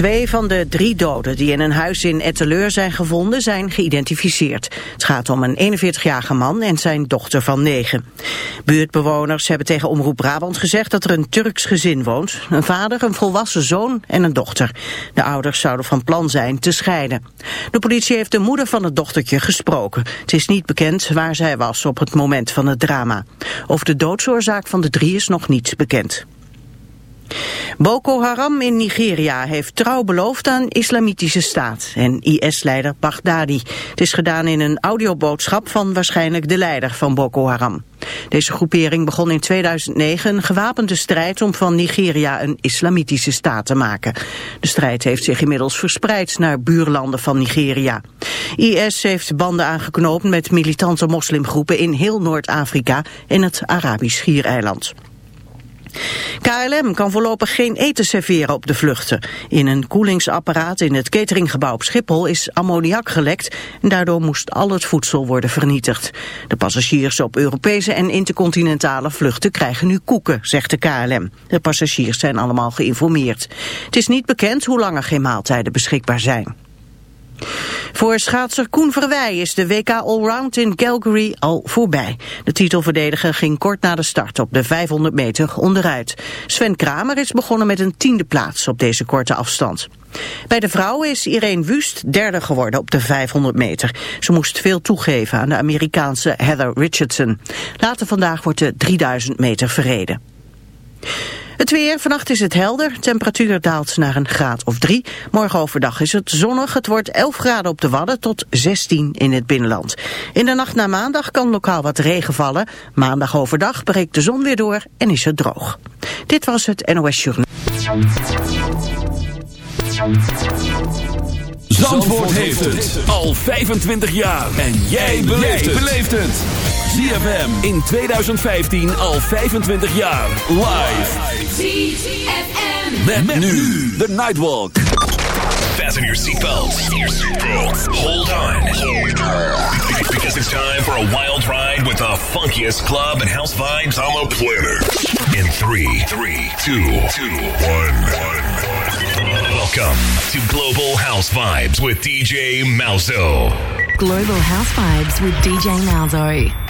Twee van de drie doden die in een huis in Etteleur zijn gevonden zijn geïdentificeerd. Het gaat om een 41-jarige man en zijn dochter van 9. Buurtbewoners hebben tegen Omroep Brabant gezegd dat er een Turks gezin woont. Een vader, een volwassen zoon en een dochter. De ouders zouden van plan zijn te scheiden. De politie heeft de moeder van het dochtertje gesproken. Het is niet bekend waar zij was op het moment van het drama. Over de doodsoorzaak van de drie is nog niets bekend. Boko Haram in Nigeria heeft trouw beloofd aan islamitische staat en IS-leider Baghdadi. Het is gedaan in een audioboodschap van waarschijnlijk de leider van Boko Haram. Deze groepering begon in 2009 een gewapende strijd om van Nigeria een islamitische staat te maken. De strijd heeft zich inmiddels verspreid naar buurlanden van Nigeria. IS heeft banden aangeknoopt met militante moslimgroepen in heel Noord-Afrika en het Arabisch Schiereiland. KLM kan voorlopig geen eten serveren op de vluchten. In een koelingsapparaat in het cateringgebouw op Schiphol is ammoniak gelekt en daardoor moest al het voedsel worden vernietigd. De passagiers op Europese en intercontinentale vluchten krijgen nu koeken, zegt de KLM. De passagiers zijn allemaal geïnformeerd. Het is niet bekend hoe lang er geen maaltijden beschikbaar zijn. Voor schaatser Koen Verwij is de WK Allround in Calgary al voorbij. De titelverdediger ging kort na de start op de 500 meter onderuit. Sven Kramer is begonnen met een tiende plaats op deze korte afstand. Bij de vrouwen is Irene Wust derde geworden op de 500 meter. Ze moest veel toegeven aan de Amerikaanse Heather Richardson. Later vandaag wordt de 3000 meter verreden. Het weer, vannacht is het helder. Temperatuur daalt naar een graad of drie. Morgen overdag is het zonnig. Het wordt 11 graden op de Wadden tot 16 in het binnenland. In de nacht naar maandag kan lokaal wat regen vallen. Maandag overdag breekt de zon weer door en is het droog. Dit was het NOS Journal. Zandvoort heeft het al 25 jaar. En jij beleeft het. ZFM in 2015 al 25 jaar. Live. ZFM. Met, met nu de Nightwalk. Fasten your seatbelts. Hold on. Because it's time for a wild ride with the funkiest club and house vibes on the planet. In three, three, two, two, one, one. Welcome to Global House Vibes with DJ Malzo. Global House Vibes with DJ Malzo.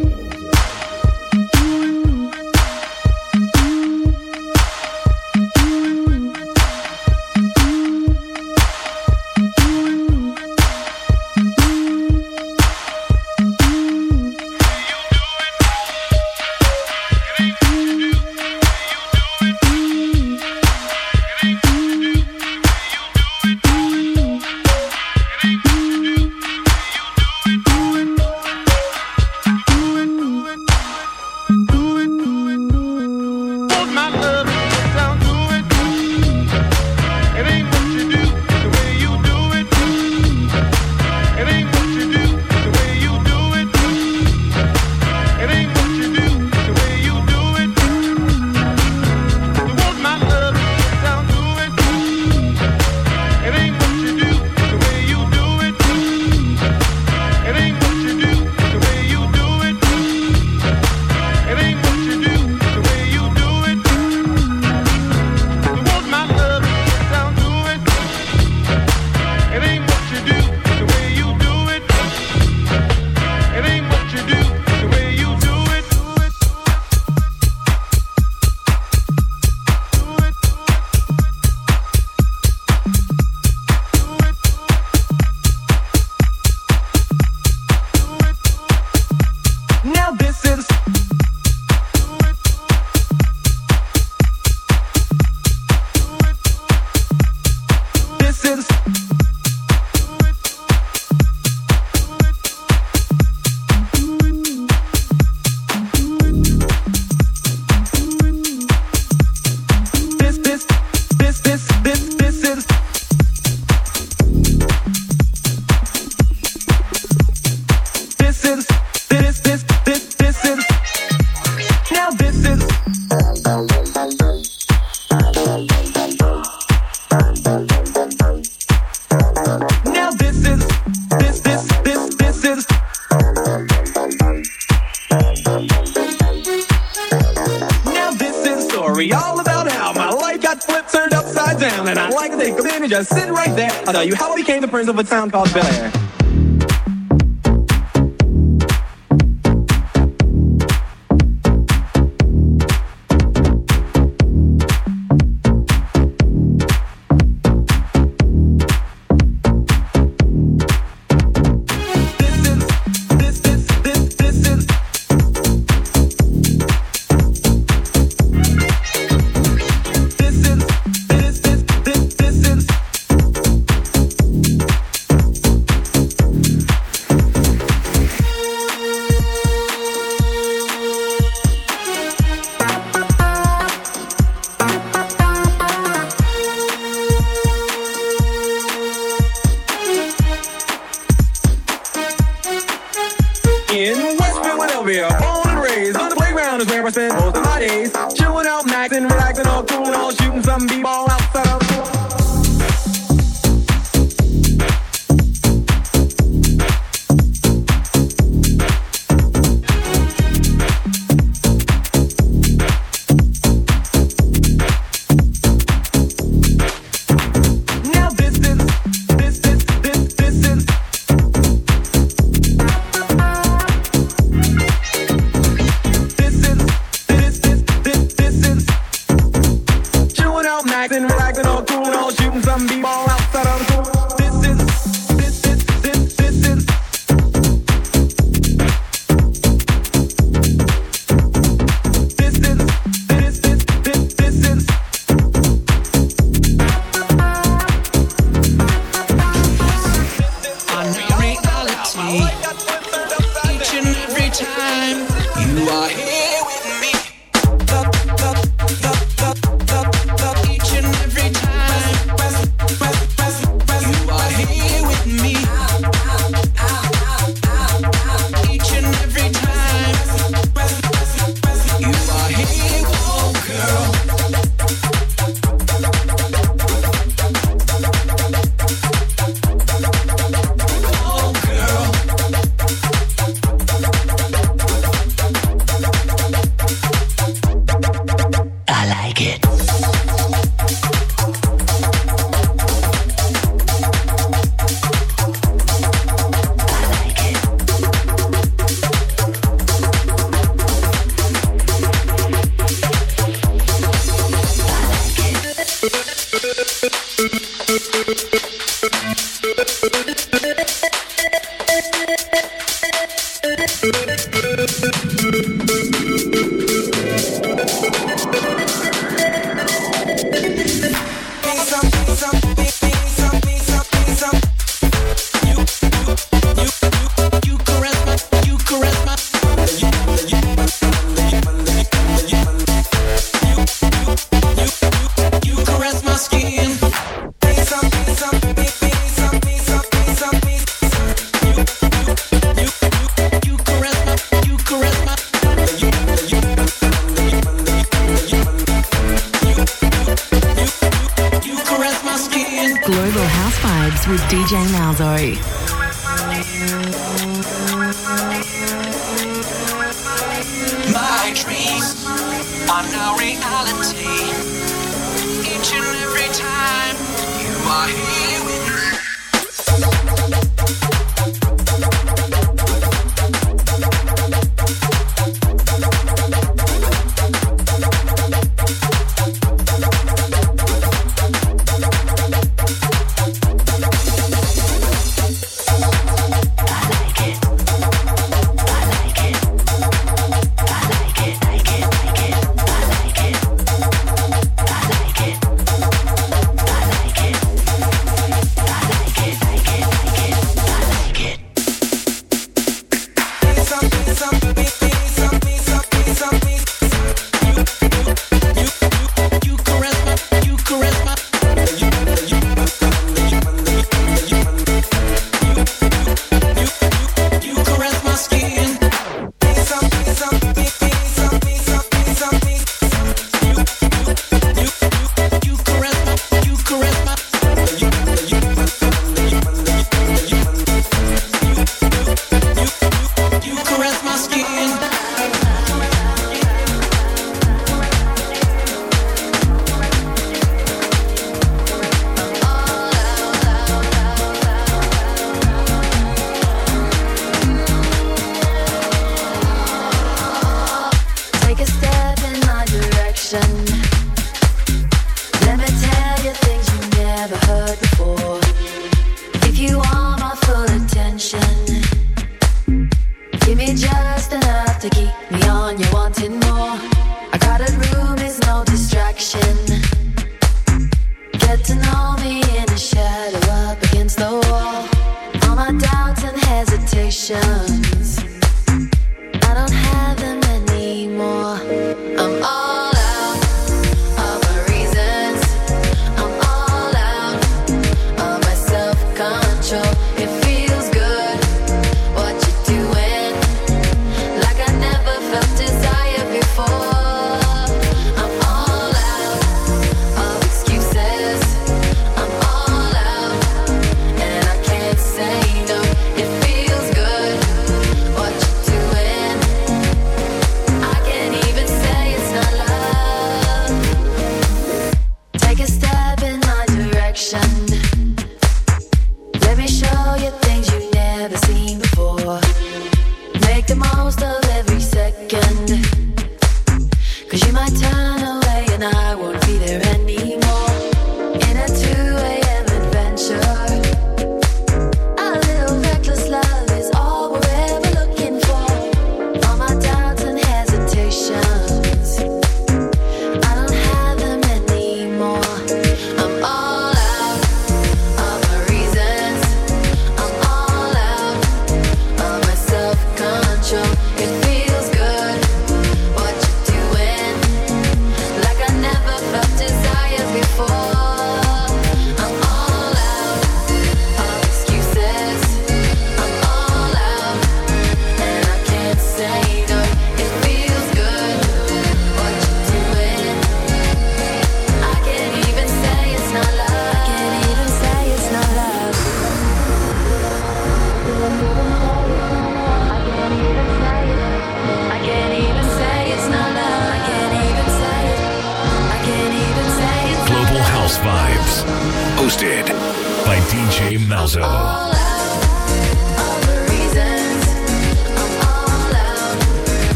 Of a town called Bel Air.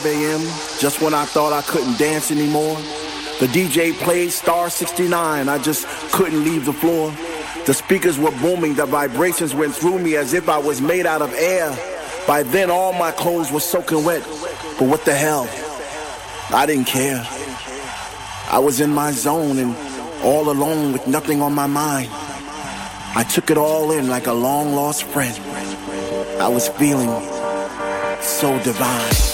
5 a.m., just when I thought I couldn't dance anymore. The DJ played Star 69, I just couldn't leave the floor. The speakers were booming, the vibrations went through me as if I was made out of air. By then, all my clothes were soaking wet, but what the hell? I didn't care. I was in my zone and all alone with nothing on my mind. I took it all in like a long lost friend. I was feeling so divine.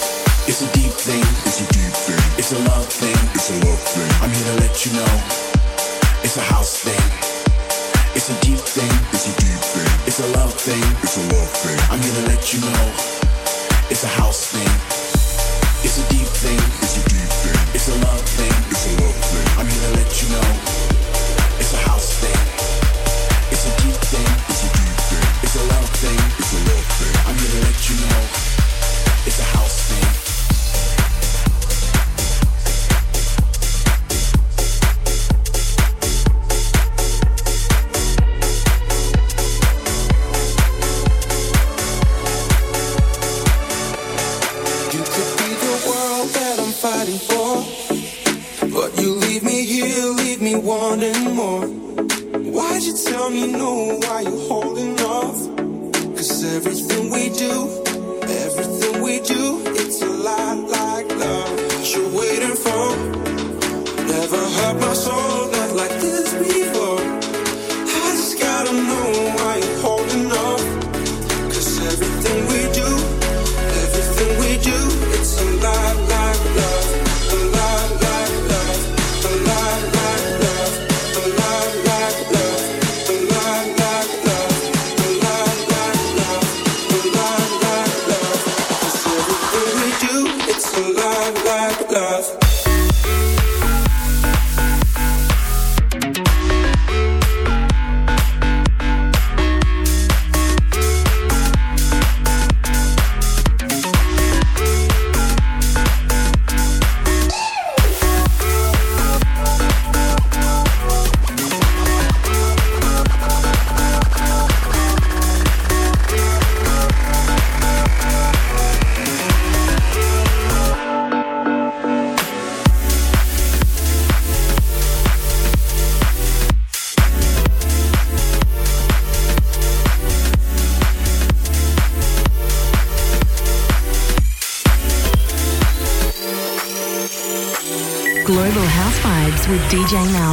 It's a deep thing. It's a deep thing. It's a love thing. It's a love thing. I'm here to let you know. It's a house thing. It's a deep thing. It's a deep thing. It's a love thing. It's a love thing. I'm here to let you know. It's a house thing. It's a deep thing. It's a deep thing. It's a love thing. It's a love thing. I'm here to let you know. It's a house thing. It's a deep thing. It's a deep thing. It's a love thing. It's a love thing. I'm here to let you know. It's a house thing. For. But you leave me here, leave me wanting more. Why'd you tell me no? Why you holding off? Cause everything we do,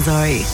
Malzo.